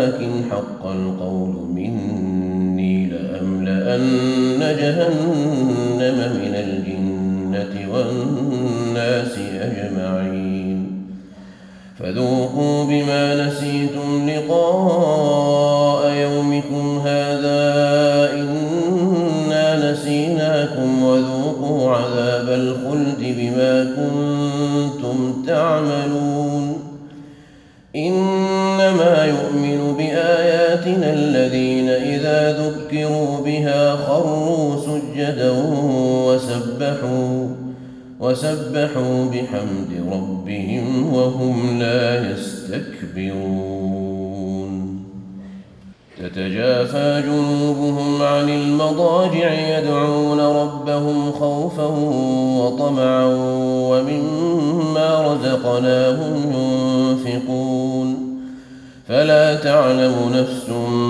ولكن حق القول مني لأملأن جهنم من الجنة والناس أجمعين. فذوقوا بما نسيتم ذكروا بها خروا سجدا وسبحوا وسبحوا بحمد ربهم وهم لا يستكبرون. تتجافى جنوبهم عن المضاجع يدعون ربهم خوفا وطمعا ومما رزقناهم ينفقون. فلا تعلم نفس ما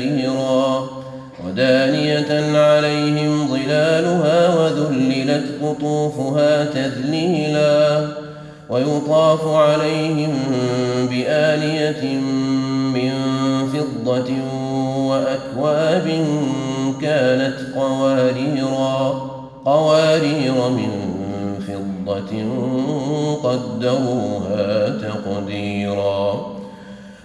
زمهريرا ودانية عليهم ظلالها وذللت قطوفها تذليلا ويطاف عليهم بآلية من فضة وأكواب كانت قواريرا قوارير من فضة قدروها تقديرا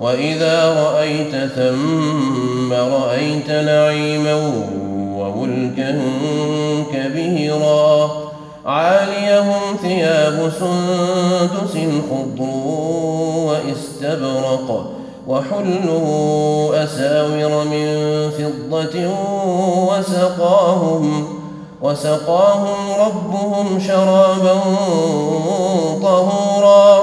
وإذا رأيت ثم رأيت نعيما وملكا كبيرا عاليهم ثياب سندس خضر واستبرق وحلوا أساور من فضة وسقاهم وسقاهم ربهم شرابا طهورا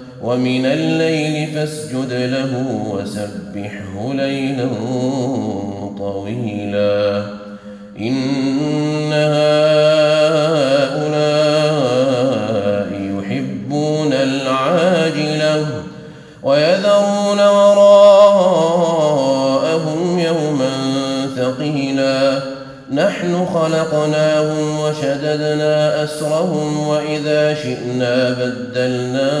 ومن الليل فاسجد له وسبحه ليلا طويلا. إن نحن خلقناهم وشددنا أسرهم وإذا شئنا بدلنا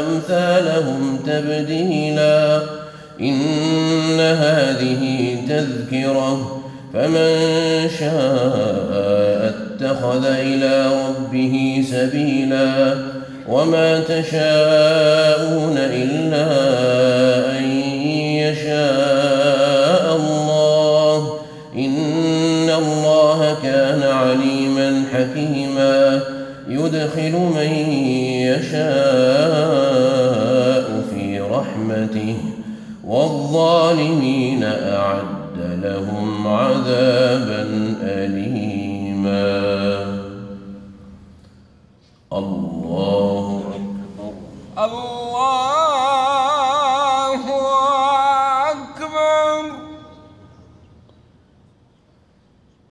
أمثالهم تبديلا. إن هذه تذكرة فمن شاء اتخذ إلى ربه سبيلا. وما تشاءون إلا أن يشاء. يدخل من يشاء في رحمته والظالمين أعد لهم عذابا أليما. الله أكبر. الله